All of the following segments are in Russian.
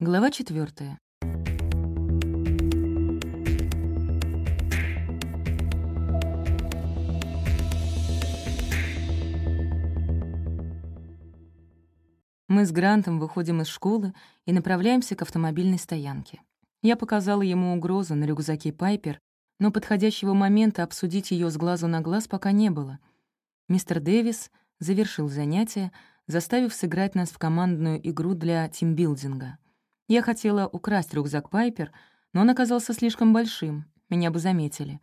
Глава четвертая. Мы с Грантом выходим из школы и направляемся к автомобильной стоянке. Я показала ему угрозу на рюкзаке Пайпер, но подходящего момента обсудить ее с глазу на глаз пока не было. Мистер Дэвис завершил занятие, заставив сыграть нас в командную игру для тимбилдинга — я хотела украсть рюкзак Пайпер, но он оказался слишком большим, меня бы заметили.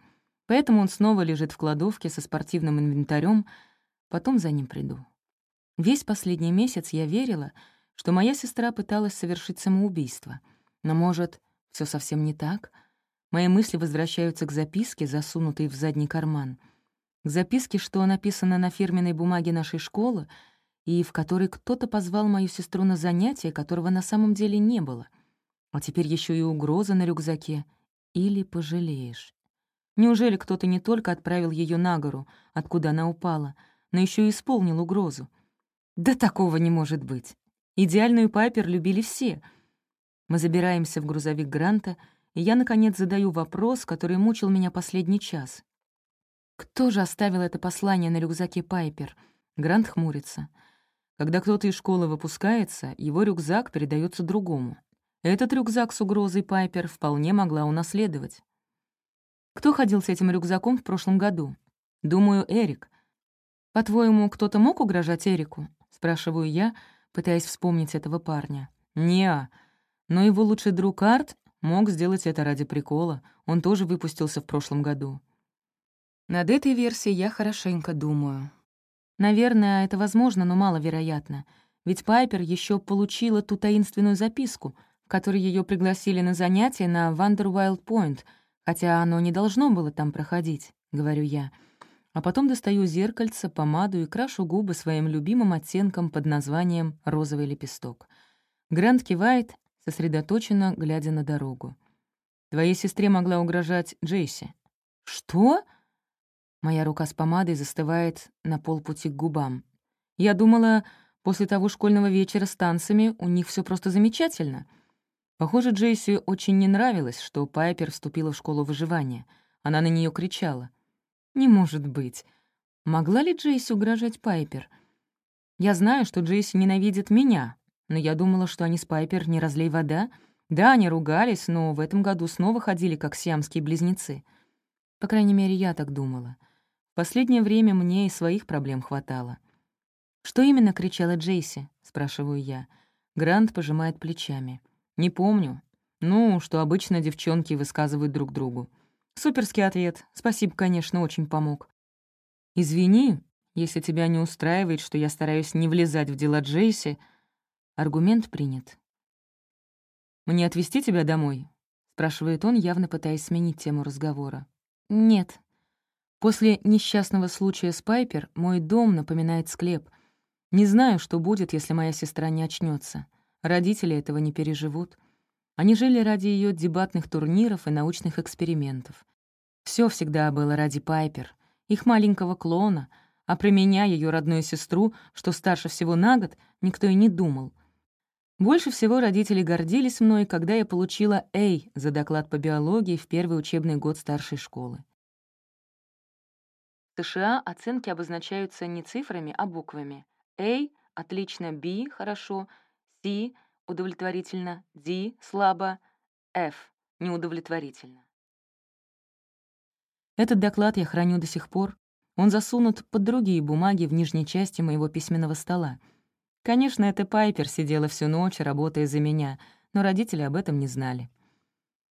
Поэтому он снова лежит в кладовке со спортивным инвентарем, потом за ним приду. Весь последний месяц я верила, что моя сестра пыталась совершить самоубийство. Но, может, все совсем не так? Мои мысли возвращаются к записке, засунутой в задний карман. К записке, что написано на фирменной бумаге нашей школы — и в которой кто-то позвал мою сестру на занятие, которого на самом деле не было. А теперь еще и угроза на рюкзаке. Или пожалеешь. Неужели кто-то не только отправил ее на гору, откуда она упала, но еще и исполнил угрозу? Да такого не может быть. Идеальную Пайпер любили все. Мы забираемся в грузовик Гранта, и я, наконец, задаю вопрос, который мучил меня последний час. Кто же оставил это послание на рюкзаке Пайпер? Грант хмурится. Когда кто-то из школы выпускается, его рюкзак передается другому. Этот рюкзак с угрозой Пайпер вполне могла унаследовать. Кто ходил с этим рюкзаком в прошлом году? Думаю, Эрик. По-твоему, кто-то мог угрожать Эрику? Спрашиваю я, пытаясь вспомнить этого парня. Неа. Но его лучший друг Арт мог сделать это ради прикола. Он тоже выпустился в прошлом году. Над этой версией я хорошенько думаю. Наверное, это возможно, но маловероятно. Ведь Пайпер еще получила ту таинственную записку, в которой ее пригласили на занятия на Вандервайлд-Пойнт, хотя оно не должно было там проходить, говорю я. А потом достаю зеркальце, помаду и крашу губы своим любимым оттенком под названием «розовый лепесток». Грант кивает, сосредоточенно глядя на дорогу. «Твоей сестре могла угрожать Джейси». «Что?» Моя рука с помадой застывает на полпути к губам. Я думала, после того школьного вечера с танцами у них все просто замечательно. Похоже, Джейси очень не нравилось, что Пайпер вступила в школу выживания. Она на нее кричала. «Не может быть. Могла ли Джейси угрожать Пайпер?» Я знаю, что Джейси ненавидит меня, но я думала, что они с Пайпер не разлей вода. Да, они ругались, но в этом году снова ходили, как сиамские близнецы. По крайней мере, я так думала последнее время мне и своих проблем хватало. «Что именно?» — кричала Джейси, — спрашиваю я. Грант пожимает плечами. «Не помню. Ну, что обычно девчонки высказывают друг другу. Суперский ответ. Спасибо, конечно, очень помог. Извини, если тебя не устраивает, что я стараюсь не влезать в дела Джейси. Аргумент принят. Мне отвезти тебя домой? спрашивает он, явно пытаясь сменить тему разговора. Нет, После несчастного случая с Пайпер мой дом напоминает склеп. Не знаю, что будет, если моя сестра не очнется. Родители этого не переживут. Они жили ради ее дебатных турниров и научных экспериментов. Все всегда было ради Пайпер, их маленького клона, а про меня, ее родную сестру, что старше всего на год, никто и не думал. Больше всего родители гордились мной, когда я получила «Эй» за доклад по биологии в первый учебный год старшей школы. США оценки обозначаются не цифрами, а буквами. A а — отлично, B — хорошо, C — удовлетворительно, D — слабо, F — неудовлетворительно. Этот доклад я храню до сих пор. Он засунут под другие бумаги в нижней части моего письменного стола. Конечно, это Пайпер сидела всю ночь, работая за меня, но родители об этом не знали.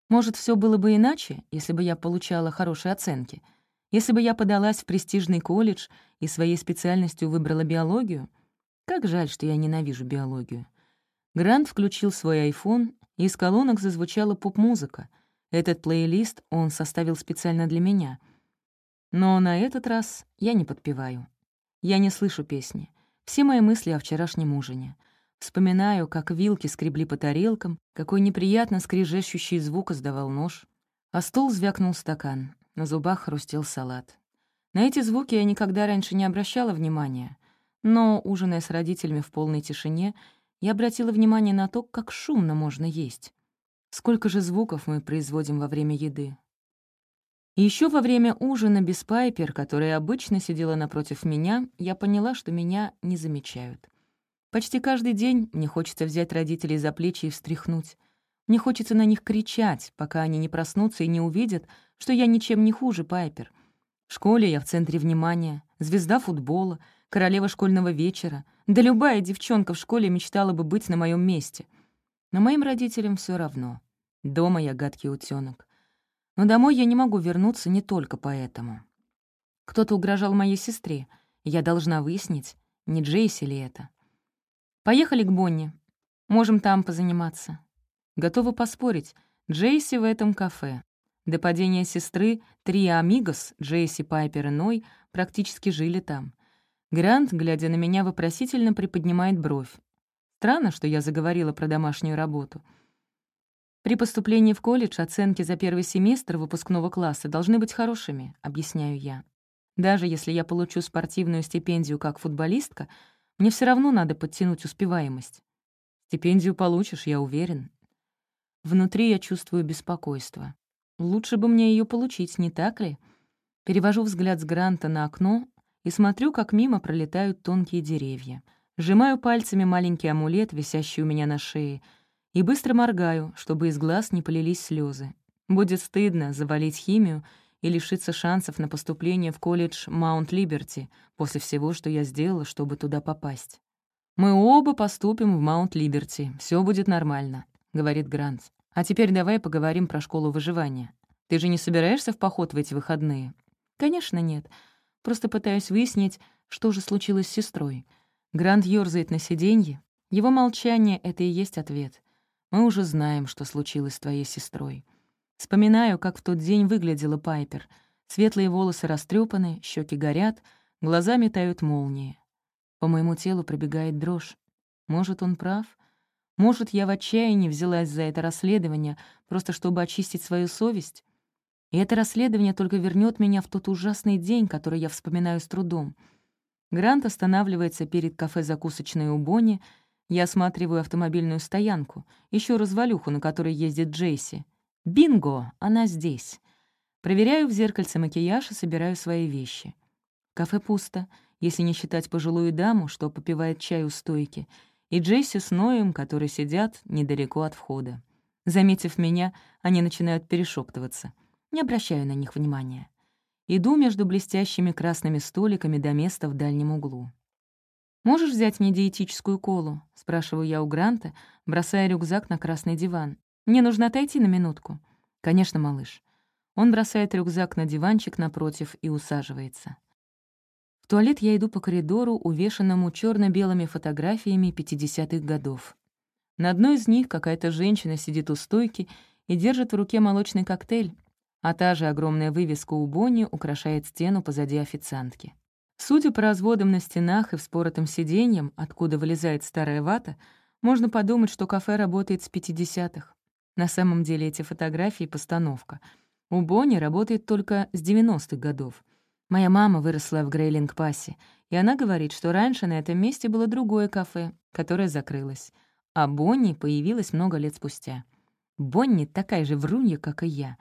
Может, все было бы иначе, если бы я получала хорошие оценки — если бы я подалась в престижный колледж и своей специальностью выбрала биологию, как жаль, что я ненавижу биологию. Грант включил свой iPhone, и из колонок зазвучала поп-музыка. Этот плейлист он составил специально для меня. Но на этот раз я не подпеваю. Я не слышу песни. Все мои мысли о вчерашнем ужине. Вспоминаю, как вилки скребли по тарелкам, какой неприятно скрежещущий звук издавал нож. А стол звякнул стакан. На зубах хрустел салат. На эти звуки я никогда раньше не обращала внимания, но, ужиная с родителями в полной тишине, я обратила внимание на то, как шумно можно есть. Сколько же звуков мы производим во время еды. И еще во время ужина без Пайпер, которая обычно сидела напротив меня, я поняла, что меня не замечают. Почти каждый день мне хочется взять родителей за плечи и встряхнуть. Мне хочется на них кричать, пока они не проснутся и не увидят, что я ничем не хуже Пайпер. В школе я в центре внимания, звезда футбола, королева школьного вечера. Да любая девчонка в школе мечтала бы быть на моем месте. Но моим родителям все равно. Дома я гадкий утенок. Но домой я не могу вернуться не только поэтому. Кто-то угрожал моей сестре. Я должна выяснить, не Джейси ли это. Поехали к Бонни. Можем там позаниматься. Готова поспорить, Джейси в этом кафе. До падения сестры три амигос, Джейси, Пайпер и Ной, практически жили там. Грант, глядя на меня, вопросительно приподнимает бровь. Странно, что я заговорила про домашнюю работу. «При поступлении в колледж оценки за первый семестр выпускного класса должны быть хорошими», — объясняю я. «Даже если я получу спортивную стипендию как футболистка, мне все равно надо подтянуть успеваемость». «Стипендию получишь, я уверен», Внутри я чувствую беспокойство. Лучше бы мне ее получить, не так ли? Перевожу взгляд с Гранта на окно и смотрю, как мимо пролетают тонкие деревья. Сжимаю пальцами маленький амулет, висящий у меня на шее, и быстро моргаю, чтобы из глаз не полились слезы. Будет стыдно завалить химию и лишиться шансов на поступление в колледж Маунт-Либерти после всего, что я сделала, чтобы туда попасть. Мы оба поступим в Маунт-Либерти, все будет нормально говорит Грант. «А теперь давай поговорим про школу выживания. Ты же не собираешься в поход в эти выходные?» «Конечно нет. Просто пытаюсь выяснить, что же случилось с сестрой». Грант ёрзает на сиденье. Его молчание — это и есть ответ. «Мы уже знаем, что случилось с твоей сестрой». Вспоминаю, как в тот день выглядела Пайпер. Светлые волосы растрепаны, щеки горят, глаза метают молнии. По моему телу пробегает дрожь. Может, он прав — может, я в отчаянии взялась за это расследование, просто чтобы очистить свою совесть? И это расследование только вернет меня в тот ужасный день, который я вспоминаю с трудом. Грант останавливается перед кафе-закусочной у Бонни. Я осматриваю автомобильную стоянку, еще развалюху, на которой ездит Джейси. Бинго! Она здесь. Проверяю в зеркальце макияж и собираю свои вещи. Кафе пусто, если не считать пожилую даму, что попивает чай у стойки — и Джесси с Ноем, которые сидят недалеко от входа. Заметив меня, они начинают перешептываться. Не обращаю на них внимания. Иду между блестящими красными столиками до места в дальнем углу. «Можешь взять мне диетическую колу?» — спрашиваю я у Гранта, бросая рюкзак на красный диван. «Мне нужно отойти на минутку». «Конечно, малыш». Он бросает рюкзак на диванчик напротив и усаживается. В туалет я иду по коридору, увешанному черно белыми фотографиями 50-х годов. На одной из них какая-то женщина сидит у стойки и держит в руке молочный коктейль, а та же огромная вывеска у Бонни украшает стену позади официантки. Судя по разводам на стенах и вспоротым сиденьям, откуда вылезает старая вата, можно подумать, что кафе работает с 50-х. На самом деле эти фотографии — постановка. У Бонни работает только с 90-х годов. Моя мама выросла в Грейлинг-Пассе, и она говорит, что раньше на этом месте было другое кафе, которое закрылось. А Бонни появилась много лет спустя. Бонни такая же врунья, как и я.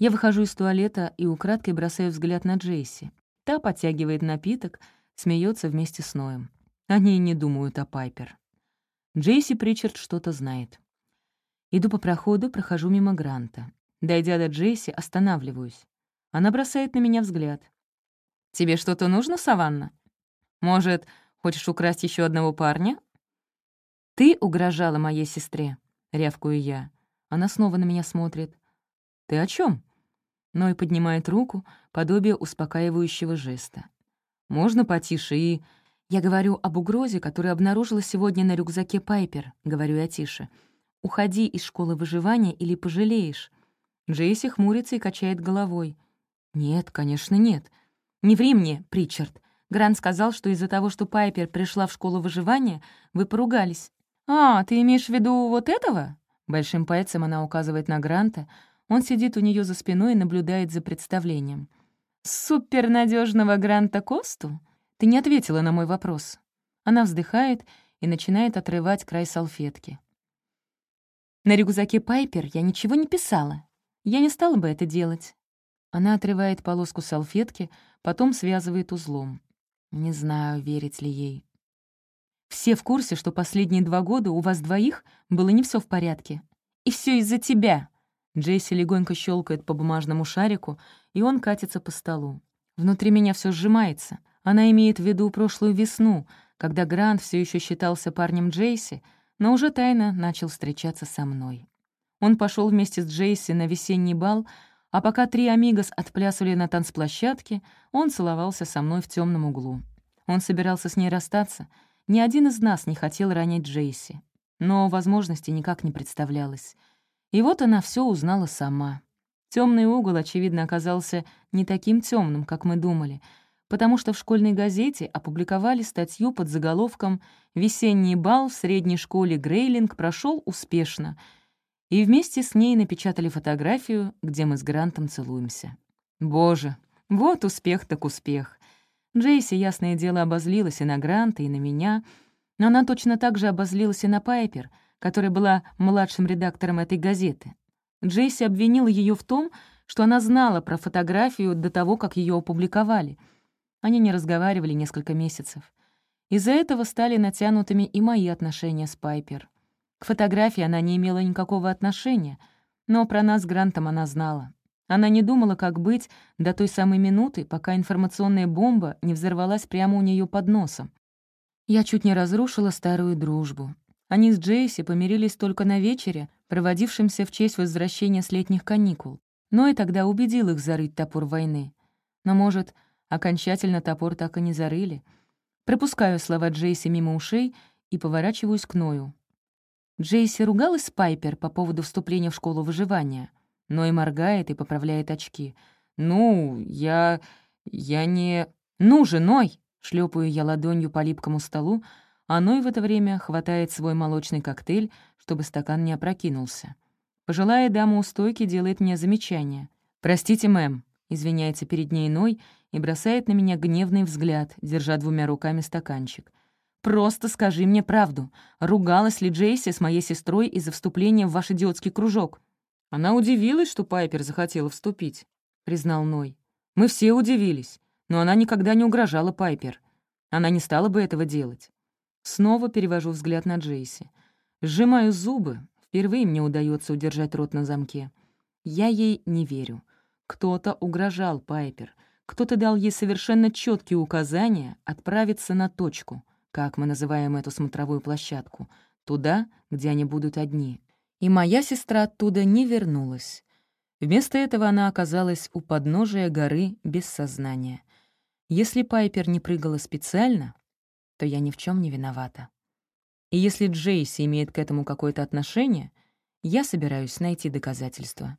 Я выхожу из туалета и украдкой бросаю взгляд на Джейси. Та подтягивает напиток, смеется вместе с Ноем. Они не думают о Пайпер. Джейси Причард что-то знает. Иду по проходу, прохожу мимо Гранта. Дойдя до Джейси, останавливаюсь. Она бросает на меня взгляд. Тебе что-то нужно, Саванна? Может, хочешь украсть еще одного парня?» «Ты угрожала моей сестре», — рявкую я. Она снова на меня смотрит. «Ты о чем? Но и поднимает руку, подобие успокаивающего жеста. «Можно потише и...» «Я говорю об угрозе, которую обнаружила сегодня на рюкзаке Пайпер», — говорю я тише. «Уходи из школы выживания или пожалеешь». Джейси хмурится и качает головой. «Нет, конечно, нет. «Не ври мне, Причард. Грант сказал, что из-за того, что Пайпер пришла в школу выживания, вы поругались». «А, ты имеешь в виду вот этого?» Большим пальцем она указывает на Гранта. Он сидит у нее за спиной и наблюдает за представлением. «Супернадежного Гранта Косту? Ты не ответила на мой вопрос». Она вздыхает и начинает отрывать край салфетки. На рюкзаке Пайпер я ничего не писала. Я не стала бы это делать. Она отрывает полоску салфетки, потом связывает узлом. Не знаю, верить ли ей. Все в курсе, что последние два года у вас двоих было не все в порядке. И все из-за тебя. Джесси легонько щелкает по бумажному шарику, и он катится по столу. Внутри меня все сжимается. Она имеет в виду прошлую весну, когда Грант все еще считался парнем Джейси, но уже тайно начал встречаться со мной. Он пошел вместе с Джейси на весенний бал — а пока три амигос отплясывали на танцплощадке, он целовался со мной в темном углу. Он собирался с ней расстаться. Ни один из нас не хотел ронять Джейси. Но возможности никак не представлялось. И вот она все узнала сама. Темный угол, очевидно, оказался не таким темным, как мы думали, потому что в школьной газете опубликовали статью под заголовком «Весенний бал в средней школе Грейлинг прошел успешно», и вместе с ней напечатали фотографию, где мы с Грантом целуемся. Боже, вот успех так успех. Джейси, ясное дело, обозлилась и на Гранта, и на меня, но она точно так же обозлилась и на Пайпер, которая была младшим редактором этой газеты. Джейси обвинила ее в том, что она знала про фотографию до того, как ее опубликовали. Они не разговаривали несколько месяцев. Из-за этого стали натянутыми и мои отношения с Пайпер. К фотографии она не имела никакого отношения, но про нас с Грантом она знала. Она не думала, как быть до той самой минуты, пока информационная бомба не взорвалась прямо у нее под носом. Я чуть не разрушила старую дружбу. Они с Джейси помирились только на вечере, проводившемся в честь возвращения с летних каникул. Но и тогда убедил их зарыть топор войны. Но, может, окончательно топор так и не зарыли. Пропускаю слова Джейси мимо ушей и поворачиваюсь к Ною. Джейси ругалась Пайпер по поводу вступления в школу выживания, но и моргает, и поправляет очки. «Ну, я... я не... ну же, Ной!» Шлепаю я ладонью по липкому столу, а Ной в это время хватает свой молочный коктейль, чтобы стакан не опрокинулся. Пожилая дама у стойки делает мне замечание. «Простите, мэм», — извиняется перед ней Ной и бросает на меня гневный взгляд, держа двумя руками стаканчик — Просто скажи мне правду. Ругалась ли Джейси с моей сестрой из-за вступления в ваш идиотский кружок?» «Она удивилась, что Пайпер захотела вступить», — признал Ной. «Мы все удивились, но она никогда не угрожала Пайпер. Она не стала бы этого делать». Снова перевожу взгляд на Джейси. Сжимаю зубы. Впервые мне удается удержать рот на замке. Я ей не верю. Кто-то угрожал Пайпер. Кто-то дал ей совершенно четкие указания отправиться на точку — как мы называем эту смотровую площадку, туда, где они будут одни. И моя сестра оттуда не вернулась. Вместо этого она оказалась у подножия горы без сознания. Если Пайпер не прыгала специально, то я ни в чем не виновата. И если Джейси имеет к этому какое-то отношение, я собираюсь найти доказательства.